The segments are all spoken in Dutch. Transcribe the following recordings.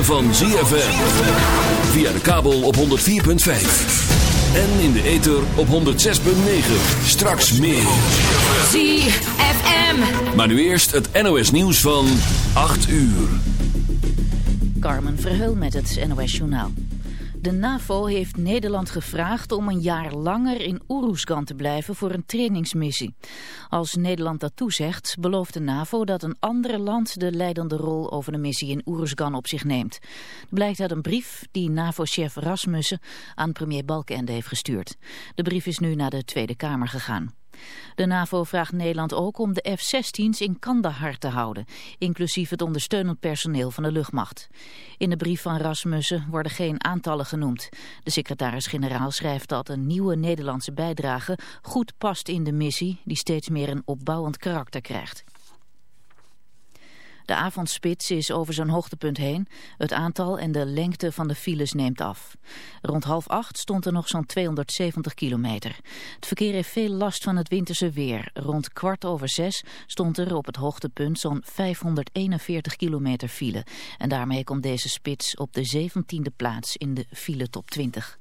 ritme van ZFM. Via de kabel op 104.5. En in de ether op 106.9. Straks meer. ZFM. Maar nu eerst het NOS nieuws van 8 uur. Carmen Verheul met het NOS Journaal. De NAVO heeft Nederland gevraagd om een jaar langer in Oeroesgan te blijven voor een trainingsmissie. Als Nederland dat toezegt, belooft de NAVO dat een ander land de leidende rol over de missie in Oeroesgan op zich neemt. Dat blijkt uit een brief die NAVO-chef Rasmussen aan premier Balkenende heeft gestuurd. De brief is nu naar de Tweede Kamer gegaan. De NAVO vraagt Nederland ook om de F-16's in Kandahar te houden, inclusief het ondersteunend personeel van de luchtmacht. In de brief van Rasmussen worden geen aantallen genoemd. De secretaris-generaal schrijft dat een nieuwe Nederlandse bijdrage goed past in de missie, die steeds meer een opbouwend karakter krijgt. De avondspits is over zijn hoogtepunt heen. Het aantal en de lengte van de files neemt af. Rond half acht stond er nog zo'n 270 kilometer. Het verkeer heeft veel last van het winterse weer. Rond kwart over zes stond er op het hoogtepunt zo'n 541 kilometer file. En daarmee komt deze spits op de 17e plaats in de file top 20.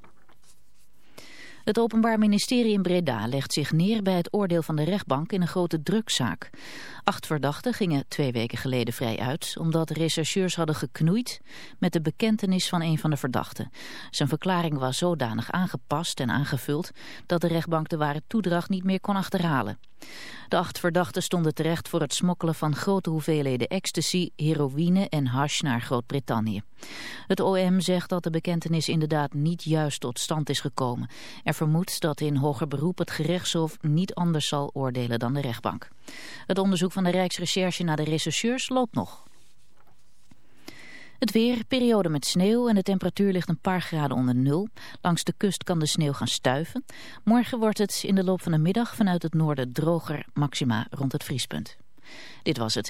Het Openbaar Ministerie in Breda legt zich neer bij het oordeel van de rechtbank in een grote drugszaak. Acht verdachten gingen twee weken geleden vrij uit, omdat rechercheurs hadden geknoeid met de bekentenis van een van de verdachten. Zijn verklaring was zodanig aangepast en aangevuld dat de rechtbank de ware toedracht niet meer kon achterhalen. De acht verdachten stonden terecht voor het smokkelen van grote hoeveelheden ecstasy, heroïne en hash naar Groot-Brittannië. Het OM zegt dat de bekentenis inderdaad niet juist tot stand is gekomen. Er vermoedt dat in hoger beroep het gerechtshof niet anders zal oordelen dan de rechtbank. Het onderzoek van de Rijksrecherche naar de rechercheurs loopt nog. Het weer, periode met sneeuw en de temperatuur ligt een paar graden onder nul. Langs de kust kan de sneeuw gaan stuiven. Morgen wordt het in de loop van de middag vanuit het noorden droger, maxima rond het vriespunt. Dit was het.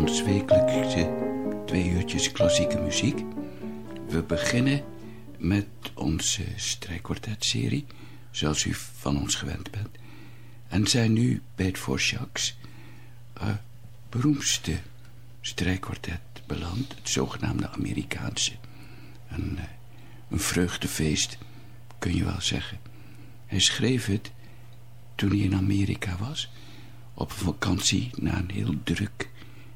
ons wekelijkse twee uurtjes klassieke muziek. We beginnen met onze strijkkwartetserie, zoals u van ons gewend bent. En zijn nu bij het Vorschaks uh, beroemdste strijkkwartet beland, het zogenaamde Amerikaanse. Een, uh, een vreugdefeest, kun je wel zeggen. Hij schreef het toen hij in Amerika was op vakantie na een heel druk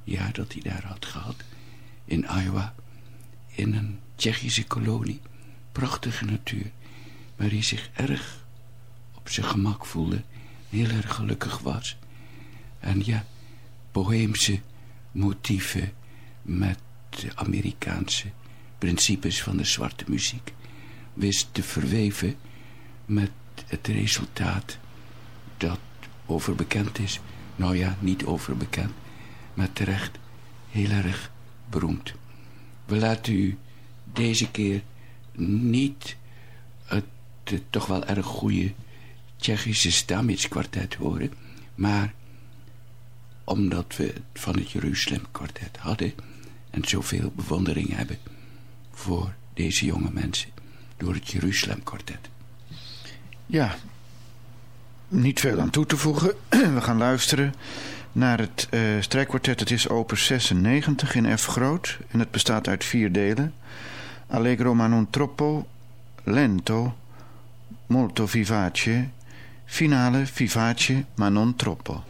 jaar dat hij daar had gehad. In Iowa, in een Tsjechische kolonie. Prachtige natuur, waar hij zich erg op zijn gemak voelde. Heel erg gelukkig was. En ja, boheemse motieven met de Amerikaanse principes van de zwarte muziek wist te verweven met het resultaat dat overbekend is. Nou ja, niet overbekend, maar terecht heel erg beroemd. We laten u deze keer niet het, toch wel erg goede Tsjechische Stamitz kwartet horen, maar omdat we het van het Jeruzalem kwartet hadden en zoveel bewondering hebben voor deze jonge mensen door het Jeruzalem kwartet. Ja, niet veel aan toe te voegen. We gaan luisteren naar het uh, strijkkwartet. Het is opus 96 in F groot en het bestaat uit vier delen. Allegro ma non troppo, lento, molto vivace, finale vivace ma non troppo.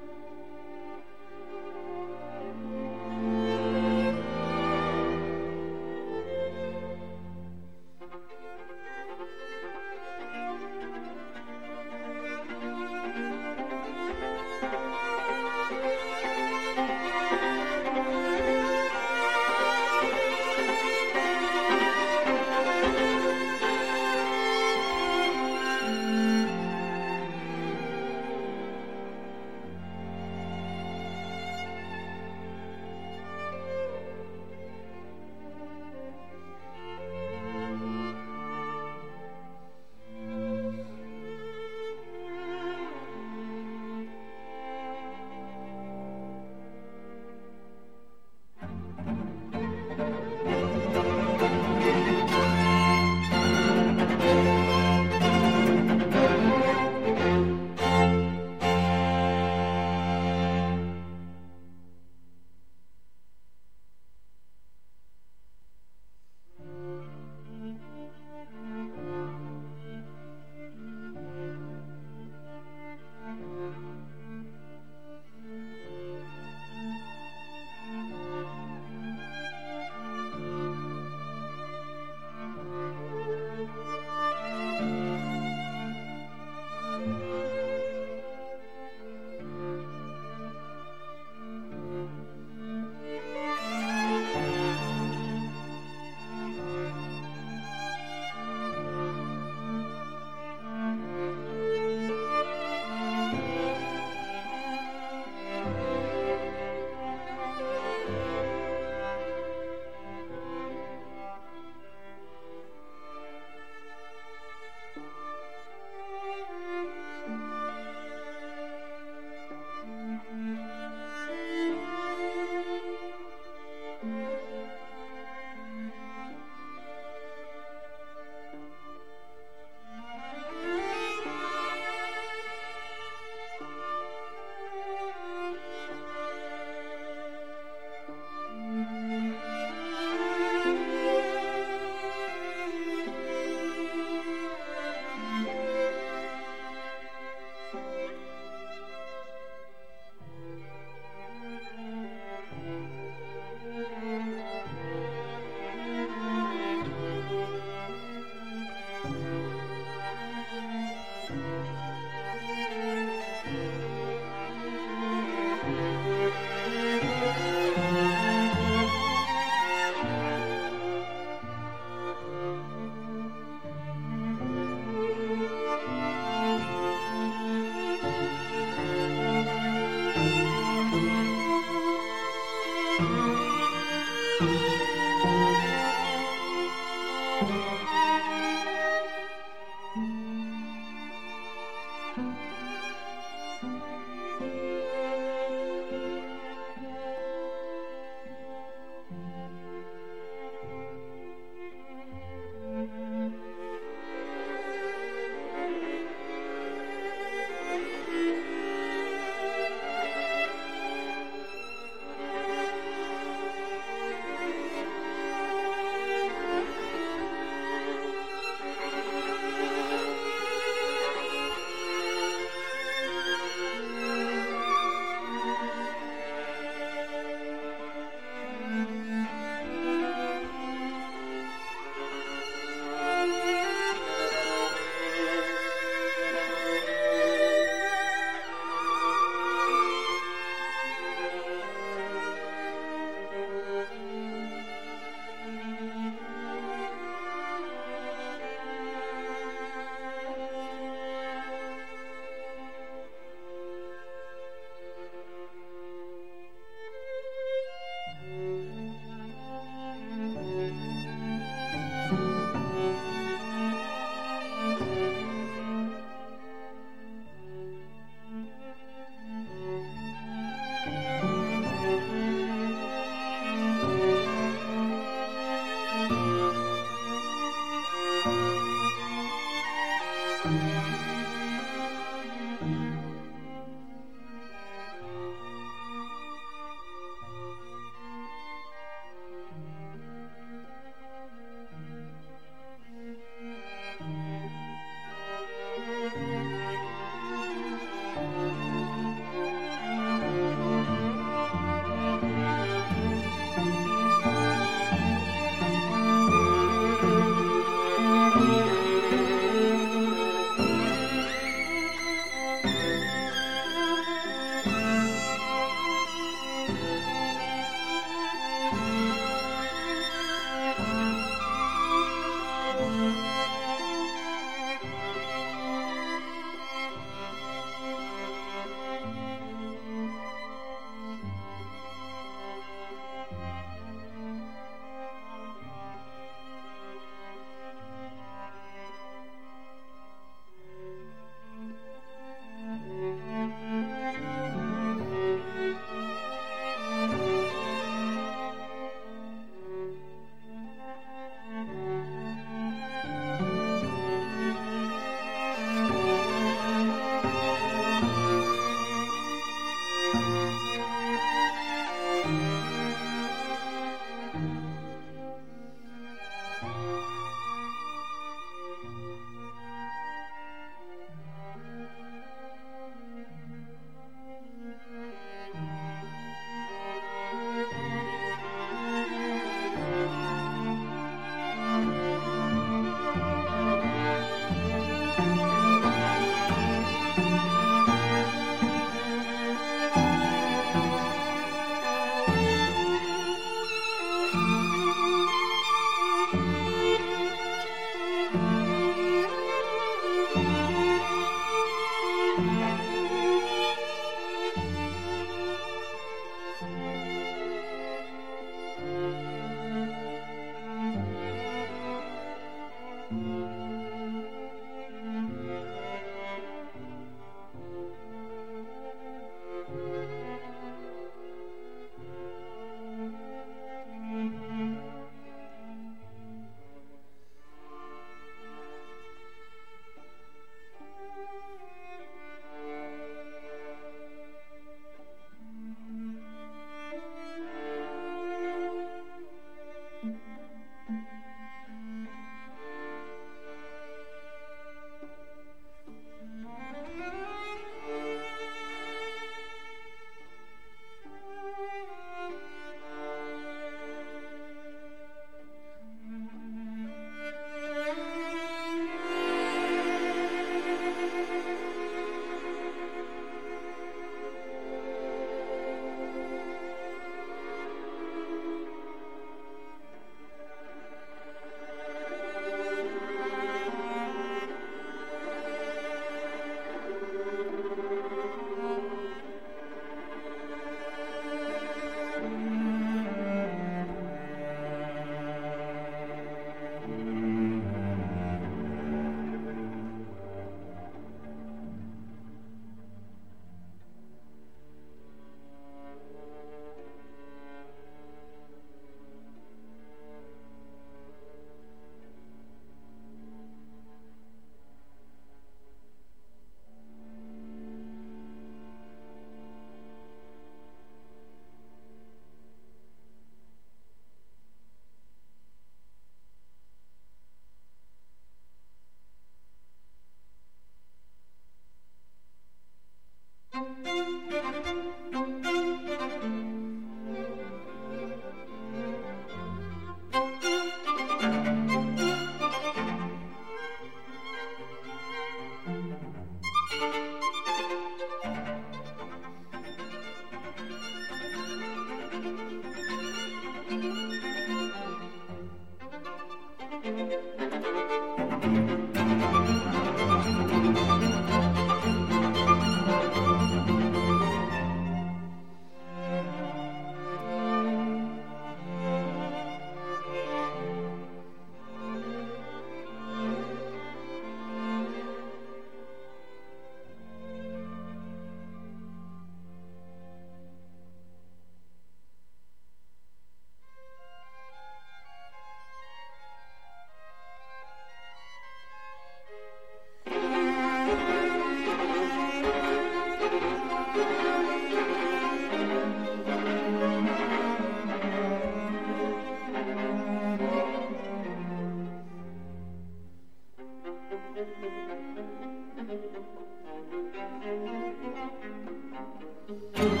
MUZIEK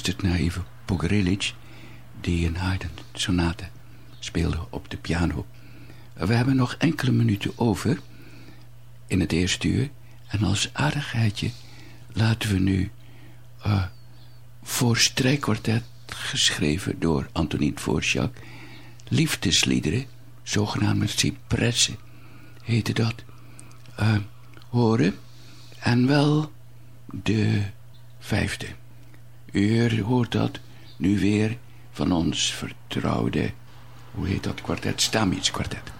geluisterd naar Ivo die een Haydn-sonate speelde op de piano. We hebben nog enkele minuten over in het eerste uur. En als aardigheidje laten we nu uh, voor strijkkwartet geschreven door Antonin Dvorak... liefdesliederen, zogenaamde cipressen, heette dat, uh, horen. En wel de vijfde. U hoort dat nu weer van ons vertrouwde, hoe heet dat kwartet? Stamitz kwartet.